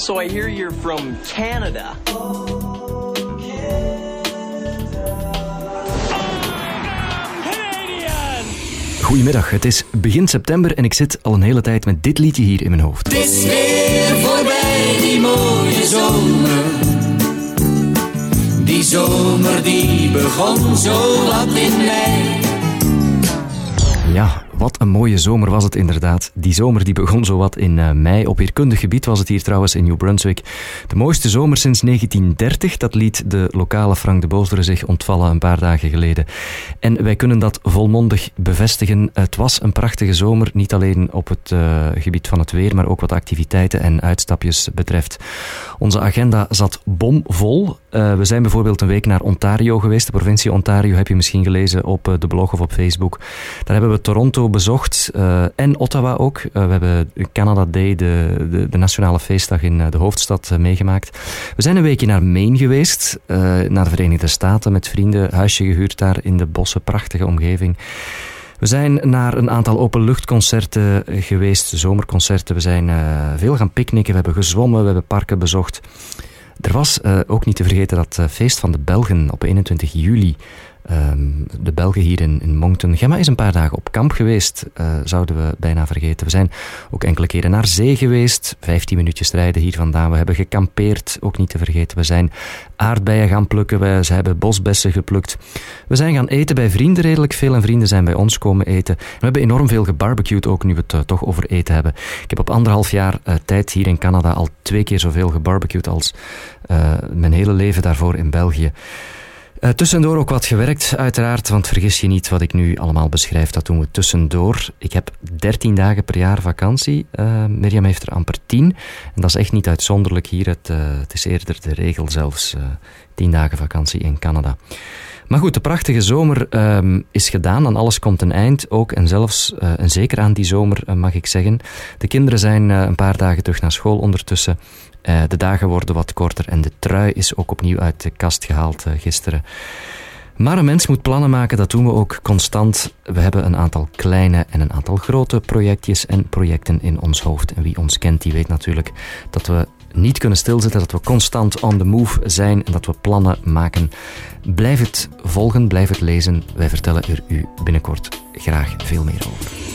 So I hear you're from Canada. Goedemiddag, het is begin september en ik zit al een hele tijd met dit liedje hier in mijn hoofd. Het is weer voorbij die mooie zomer. Die zomer die begon zo wat in mei. Ja, wat een mooie zomer was het inderdaad. Die zomer die begon zowat in uh, mei. Op weerkundig gebied was het hier trouwens in New Brunswick. De mooiste zomer sinds 1930. Dat liet de lokale Frank de Boosdere zich ontvallen een paar dagen geleden. En wij kunnen dat volmondig bevestigen. Het was een prachtige zomer. Niet alleen op het uh, gebied van het weer, maar ook wat activiteiten en uitstapjes betreft. Onze agenda zat bomvol. Uh, we zijn bijvoorbeeld een week naar Ontario geweest. De provincie Ontario heb je misschien gelezen op de blog of op Facebook. Daar hebben we Toronto bezocht uh, en Ottawa ook. Uh, we hebben Canada Day, de, de, de nationale feestdag in uh, de hoofdstad, meegemaakt. We zijn een weekje naar Maine geweest, naar de Verenigde Staten met vrienden. Huisje gehuurd daar in de bossen, prachtige omgeving. We zijn naar een aantal openluchtconcerten geweest, zomerconcerten. We zijn veel gaan picknicken, we hebben gezwommen, we hebben parken bezocht. Er was ook niet te vergeten dat feest van de Belgen op 21 juli. Um, de Belgen hier in, in Moncton. Gemma is een paar dagen op kamp geweest, uh, zouden we bijna vergeten. We zijn ook enkele keren naar zee geweest, 15 minuutjes rijden hier vandaan. We hebben gekampeerd, ook niet te vergeten. We zijn aardbeien gaan plukken, we, ze hebben bosbessen geplukt. We zijn gaan eten bij vrienden redelijk veel en vrienden zijn bij ons komen eten. We hebben enorm veel gebarbecued, ook nu we het uh, toch over eten hebben. Ik heb op anderhalf jaar uh, tijd hier in Canada al twee keer zoveel gebarbecued als mijn hele leven daarvoor in België. Uh, tussendoor ook wat gewerkt, uiteraard, want vergis je niet wat ik nu allemaal beschrijf, dat doen we tussendoor. Ik heb 13 dagen per jaar vakantie. Uh, Mirjam heeft er amper 10. En dat is echt niet uitzonderlijk hier. Het, uh, het is eerder de regel zelfs. 10 dagen vakantie in Canada. Maar goed, de prachtige zomer um, is gedaan. Aan alles komt een eind ook. En zelfs, uh, en zeker aan die zomer, uh, mag ik zeggen. De kinderen zijn uh, een paar dagen terug naar school ondertussen. de dagen worden wat korter en de trui is ook opnieuw uit de kast gehaald gisteren. Maar een mens moet plannen maken, dat doen we ook constant. We hebben een aantal kleine en een aantal grote projectjes en projecten in ons hoofd. En wie ons kent, die weet natuurlijk dat we niet kunnen stilzitten, dat we constant on the move zijn en dat we plannen maken. Blijf het volgen, blijf het lezen. Wij vertellen er u binnenkort graag veel meer over.